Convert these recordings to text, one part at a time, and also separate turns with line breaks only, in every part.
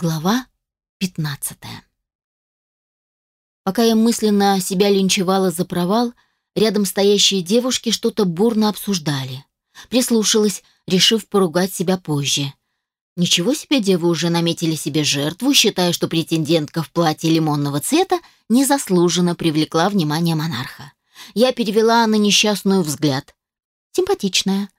Глава 15 Пока я мысленно себя линчевала за провал, рядом стоящие девушки что-то бурно обсуждали. Прислушалась, решив поругать себя позже. Ничего себе девы уже наметили себе жертву, считая, что претендентка в платье лимонного цвета незаслуженно привлекла внимание монарха. Я перевела на несчастную взгляд. Симпатичная.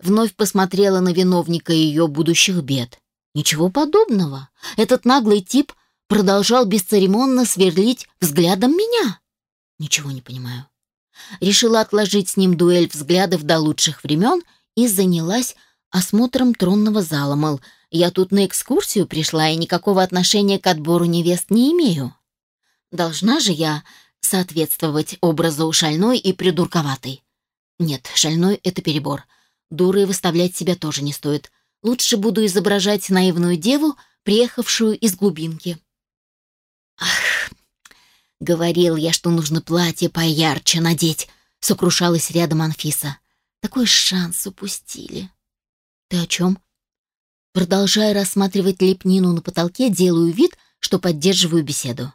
Вновь посмотрела на виновника ее будущих бед. Ничего подобного. Этот наглый тип продолжал бесцеремонно сверлить взглядом меня. Ничего не понимаю. Решила отложить с ним дуэль взглядов до лучших времен и занялась осмотром тронного зала, мол, я тут на экскурсию пришла и никакого отношения к отбору невест не имею. Должна же я соответствовать образу шальной и придурковатой. Нет, шальной — это перебор. Дурой выставлять себя тоже не стоит. Лучше буду изображать наивную деву, приехавшую из глубинки. Ах, говорил я, что нужно платье поярче надеть, сокрушалась рядом Анфиса. Такой шанс упустили. Ты о чем? Продолжая рассматривать лепнину на потолке, делаю вид, что поддерживаю беседу.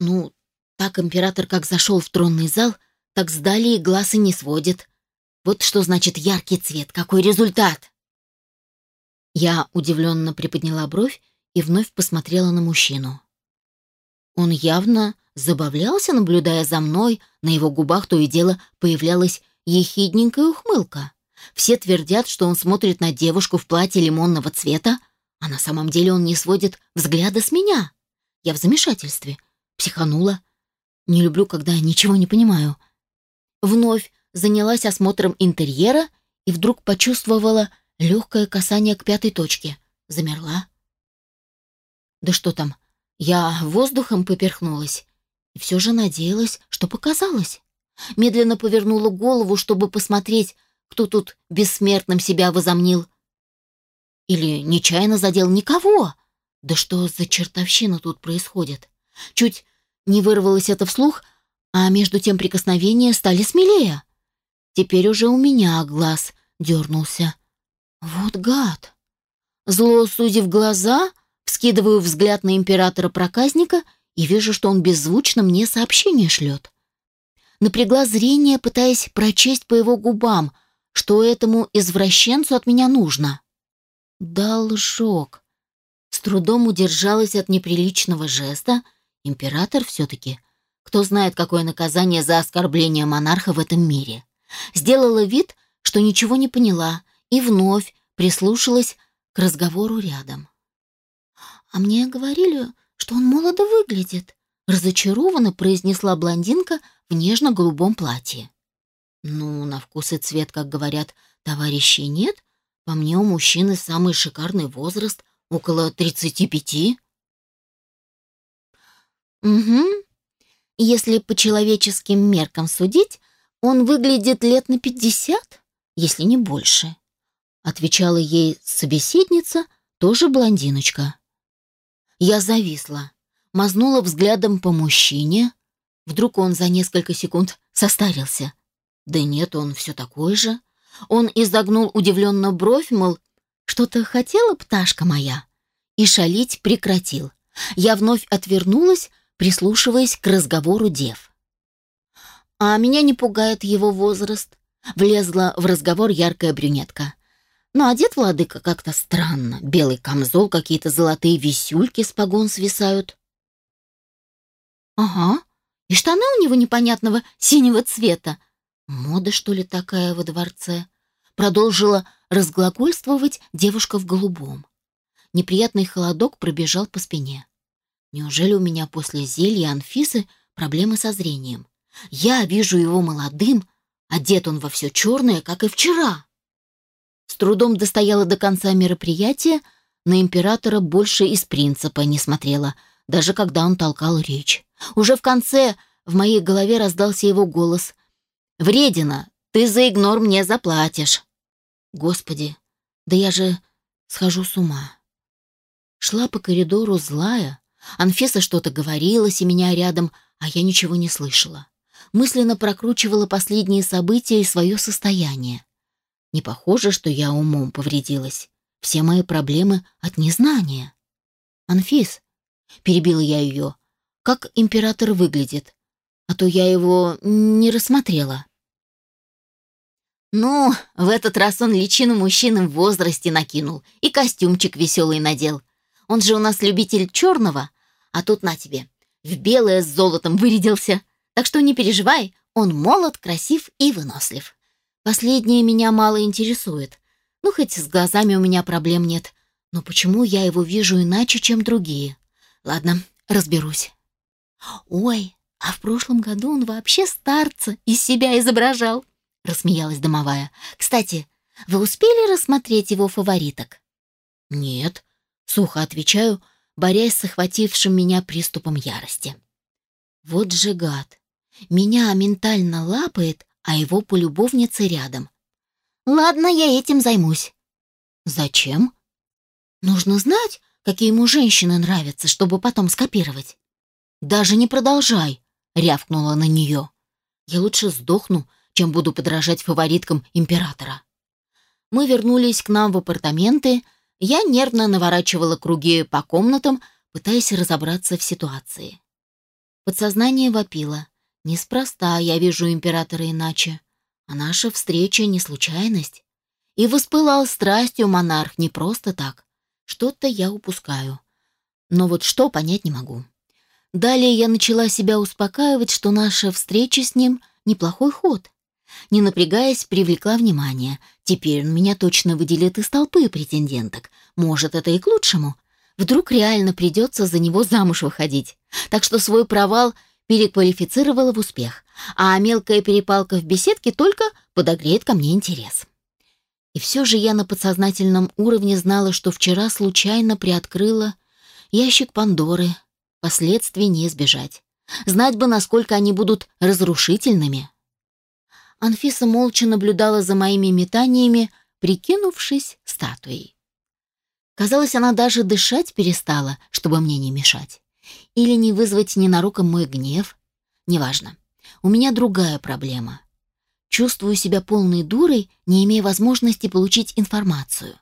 Ну, так император как зашел в тронный зал, так сдали и глаз и не сводит. Вот что значит яркий цвет, какой результат. Я удивленно приподняла бровь и вновь посмотрела на мужчину. Он явно забавлялся, наблюдая за мной, на его губах то и дело появлялась ехидненькая ухмылка. Все твердят, что он смотрит на девушку в платье лимонного цвета, а на самом деле он не сводит взгляда с меня. Я в замешательстве. Психанула. Не люблю, когда ничего не понимаю. Вновь занялась осмотром интерьера и вдруг почувствовала Легкое касание к пятой точке. Замерла. Да что там, я воздухом поперхнулась. И все же надеялась, что показалось. Медленно повернула голову, чтобы посмотреть, кто тут бессмертным себя возомнил. Или нечаянно задел никого. Да что за чертовщина тут происходит? Чуть не вырвалось это вслух, а между тем прикосновения стали смелее. Теперь уже у меня глаз дернулся. Вот гад! Зло сузив глаза, вскидываю взгляд на императора-проказника и вижу, что он беззвучно мне сообщение шлет. Напрягла зрение, пытаясь прочесть по его губам, что этому извращенцу от меня нужно. Должок. С трудом удержалась от неприличного жеста. Император все-таки. Кто знает, какое наказание за оскорбление монарха в этом мире. Сделала вид, что ничего не поняла, и вновь прислушалась к разговору рядом. «А мне говорили, что он молодо выглядит», — разочарованно произнесла блондинка в нежно-голубом платье. «Ну, на вкус и цвет, как говорят, товарищей нет. По мне, у мужчины самый шикарный возраст, около тридцати пяти». «Угу. Если по человеческим меркам судить, он выглядит лет на пятьдесят, если не больше», отвечала ей собеседница, тоже блондиночка. Я зависла, мазнула взглядом по мужчине. Вдруг он за несколько секунд состарился. Да нет, он все такой же. Он изогнул удивленно бровь, мол, что-то хотела пташка моя, и шалить прекратил. Я вновь отвернулась, прислушиваясь к разговору дев. А меня не пугает его возраст. Влезла в разговор яркая брюнетка. Но одет владыка как-то странно. Белый камзол, какие-то золотые висюльки с погон свисают. Ага, и штаны у него непонятного синего цвета. Мода, что ли, такая во дворце? Продолжила разглагольствовать девушка в голубом. Неприятный холодок пробежал по спине. Неужели у меня после зелья Анфисы проблемы со зрением? Я вижу его молодым, одет он во все черное, как и вчера. С трудом достояла до конца мероприятия, на императора больше из принципа не смотрела, даже когда он толкал речь. Уже в конце в моей голове раздался его голос. «Вредина, ты за игнор мне заплатишь». Господи, да я же схожу с ума. Шла по коридору злая. Анфиса что-то говорила, меня рядом, а я ничего не слышала. Мысленно прокручивала последние события и свое состояние. Не похоже, что я умом повредилась. Все мои проблемы от незнания. «Анфис», — перебила я ее, — «как император выглядит? А то я его не рассмотрела». Ну, в этот раз он личину мужчины в возрасте накинул и костюмчик веселый надел. Он же у нас любитель черного, а тут на тебе, в белое с золотом вырядился. Так что не переживай, он молод, красив и вынослив. Последнее меня мало интересует. Ну, хоть с глазами у меня проблем нет. Но почему я его вижу иначе, чем другие? Ладно, разберусь. Ой, а в прошлом году он вообще старца из себя изображал, рассмеялась домовая. Кстати, вы успели рассмотреть его фавориток? Нет, сухо отвечаю, борясь с охватившим меня приступом ярости. Вот же гад. Меня ментально лапает, а его полюбовница рядом. Ладно, я этим займусь. Зачем? Нужно знать, какие ему женщины нравятся, чтобы потом скопировать. Даже не продолжай, рявкнула на нее. Я лучше сдохну, чем буду подражать фавориткам императора. Мы вернулись к нам в апартаменты. Я нервно наворачивала круги по комнатам, пытаясь разобраться в ситуации. Подсознание вопило. Неспроста я вижу императора иначе. А наша встреча не случайность. И воспылал страстью монарх не просто так. Что-то я упускаю. Но вот что, понять не могу. Далее я начала себя успокаивать, что наша встреча с ним — неплохой ход. Не напрягаясь, привлекла внимание. Теперь он меня точно выделит из толпы претенденток. Может, это и к лучшему. Вдруг реально придется за него замуж выходить. Так что свой провал переквалифицировала в успех, а мелкая перепалка в беседке только подогреет ко мне интерес. И все же я на подсознательном уровне знала, что вчера случайно приоткрыла ящик Пандоры. Последствий не избежать. Знать бы, насколько они будут разрушительными. Анфиса молча наблюдала за моими метаниями, прикинувшись статуей. Казалось, она даже дышать перестала, чтобы мне не мешать. Или не вызвать ненароком мой гнев. Неважно. У меня другая проблема. Чувствую себя полной дурой, не имея возможности получить информацию.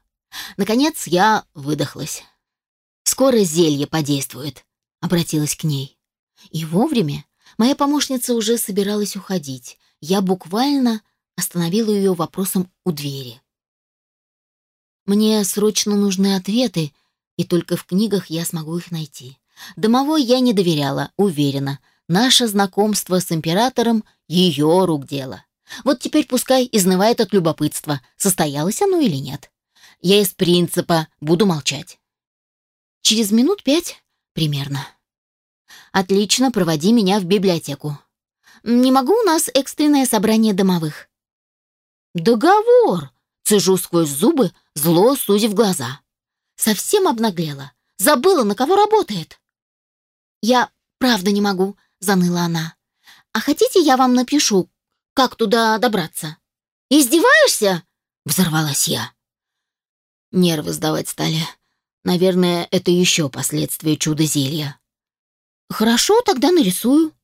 Наконец я выдохлась. «Скоро зелье подействует», — обратилась к ней. И вовремя моя помощница уже собиралась уходить. Я буквально остановила ее вопросом у двери. Мне срочно нужны ответы, и только в книгах я смогу их найти. Домовой я не доверяла, уверена. Наше знакомство с императором — ее рук дело. Вот теперь пускай изнывает от любопытства, состоялось оно или нет. Я из принципа буду молчать. Через минут пять примерно. Отлично, проводи меня в библиотеку. Не могу у нас экстренное собрание домовых. Договор! Цежу сквозь зубы, зло сузив глаза. Совсем обнаглела. Забыла, на кого работает. Я правда не могу, заныла она. А хотите, я вам напишу, как туда добраться? Издеваешься? Взорвалась я. Нервы сдавать стали. Наверное, это еще последствия чуда-зелья. Хорошо, тогда нарисую.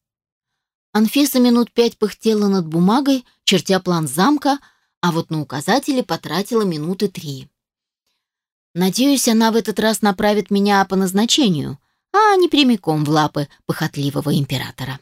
Анфиса минут пять пыхтела над бумагой, чертя план замка, а вот на указатели потратила минуты три. Надеюсь, она в этот раз направит меня по назначению, а не прямиком в лапы похотливого императора.